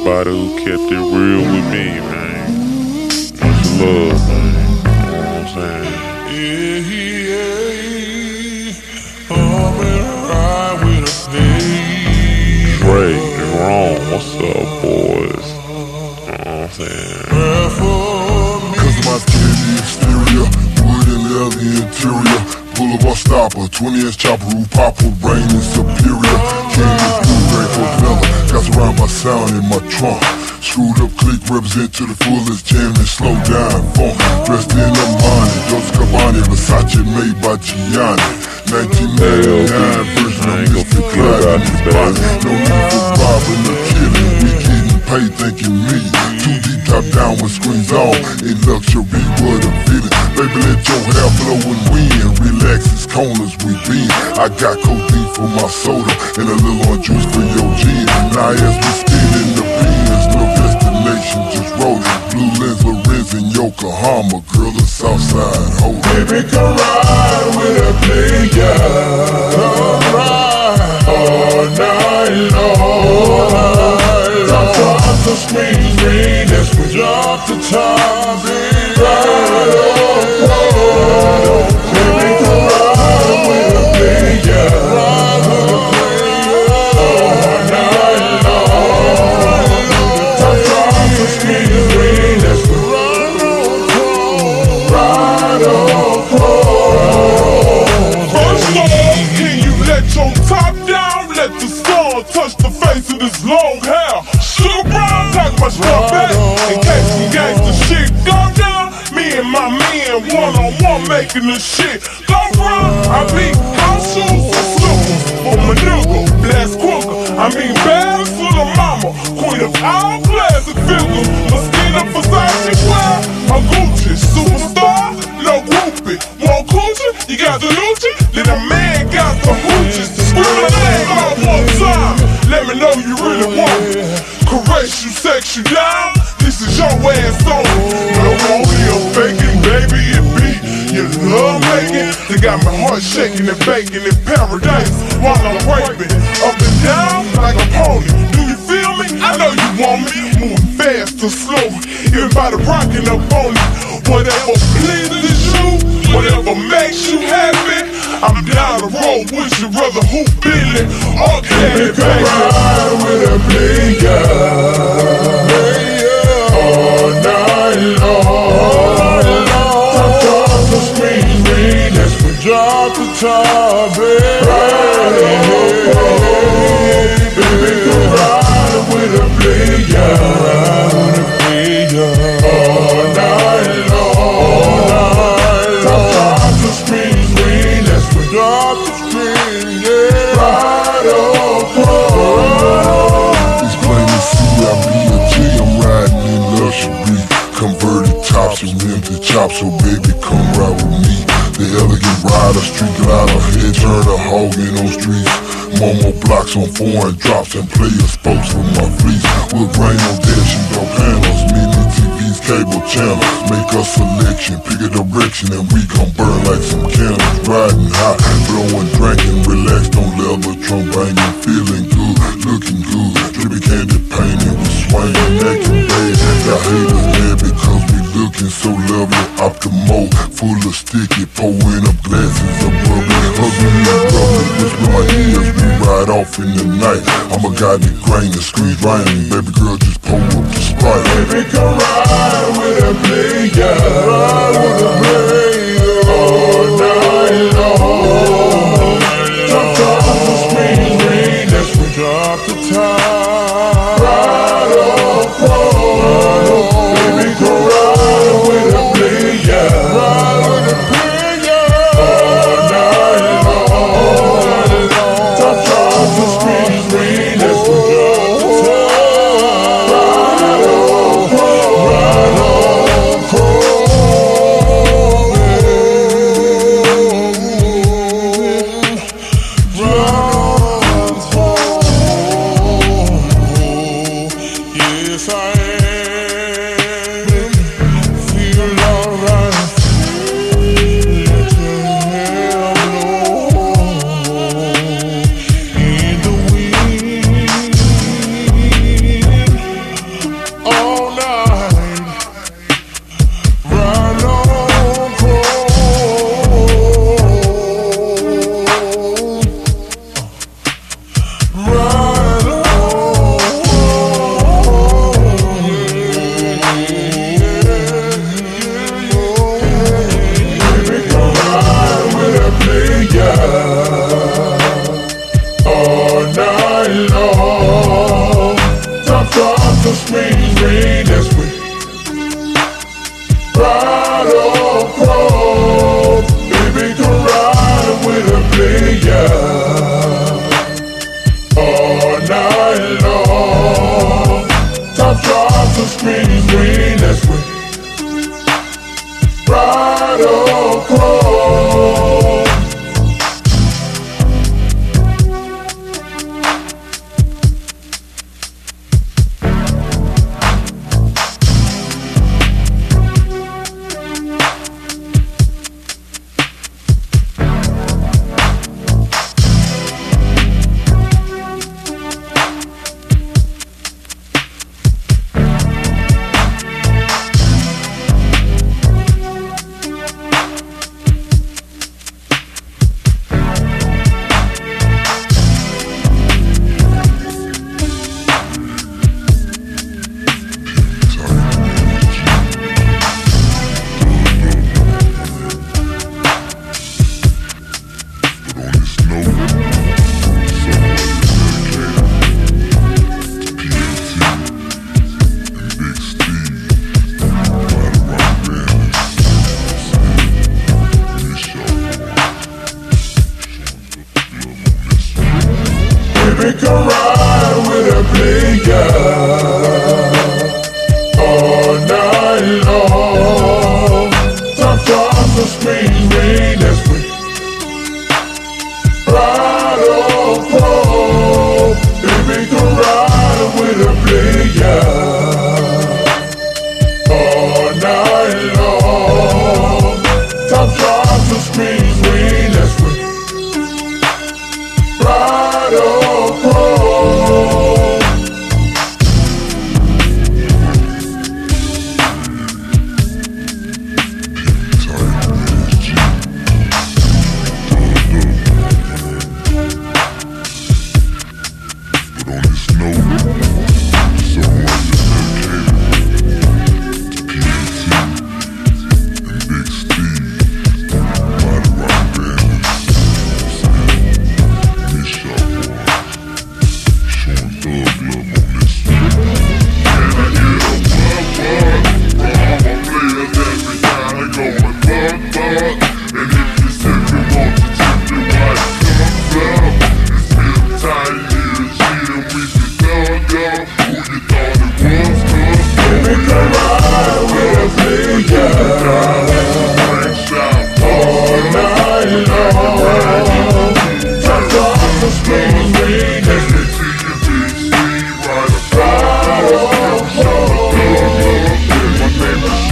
everybody who kept it real with me, man. Much love, man. You know what I'm saying? Yeah, yeah. I'm in a ride with a snake. Dre, Jerome, what's up, boys? You know what I'm saying? Ride for me. Cause my skin exterior, wood and leather interior. Boulevard stopper, 20 inch chopper, roof popper, rain is superior. Fella, got surrounded by sound in my trunk. Screwed up click, represent to the fullest, jamming slow down funk. Dressed in a money, Versace made by Gianni. 1999 version of Mr. Clyde in the this, spot. baby. No need for robbing or killing, we getting paid thanking me. Too deep, top down with screens on. In luxury, what a feeling. Baby, let your hair blow and wind. Relax, it's corners we. I got codeine for my soda and a little orange juice for your gin. Now as we spin in the beans, no destination, just rolling. Blue lens, Lorenz and Yokohama. Girl, the Southside, hold it. Baby, come ride with a player. Come ride all night long. Tops and screens, rain, that's when drop the top. Ride on, Sugar brown, pack my stuff back. In case some gangsta shit go down, me and my man one on one making the shit go round. I be house shoes and slippers for my nigga, blast quicker. I mean, bad for the mama, queen of all classic figures. Mosquito Versace wear, a Gucci superstar, no groupie. Want coochie? You got the Gucci? Then a man got the hoochies. Scream my name all one time. Let me know you really. You, sex you down. This is your ass on. No more here faking, baby. It be your love making. They got my heart shaking and baking in paradise while I'm raping. Up and down like a pony. Do you feel me? I know you want me. Moving fast or slow. Everybody rocking up on me. Whatever pleases you, whatever makes you happy. I'm down the road with you, brother. Who Billy or Candy, baby? ride with a player. All night long. That's when drop the top, chops, so baby, come ride with me. The elegant rider, street glider, head turner, in on streets. Momo blocks on foreign drops and player spokes for my fleece. With grain on dashing door panels, mini TVs, cable channels. Make a selection, pick a direction, and we gon' burn like some candles. Riding high, blowing, drinking, relaxed on leather, trunk banging, feeling good, we looking so lovely, optimal, full of sticky, pouring up glasses of bubbly, ugly and bubbly. Whisper my ears, we ride off in the night. I'm a guy that grain and squeeze raining, baby girl just pull up the sprite. Baby, come ride with a player. Ride with a player. All night long. Drop of the screen. That's when drop the top. side. green is green, that's green. Right or. pick a ride with a player all night long. Top off the screen, mean that's we ride or pro. They make a ride.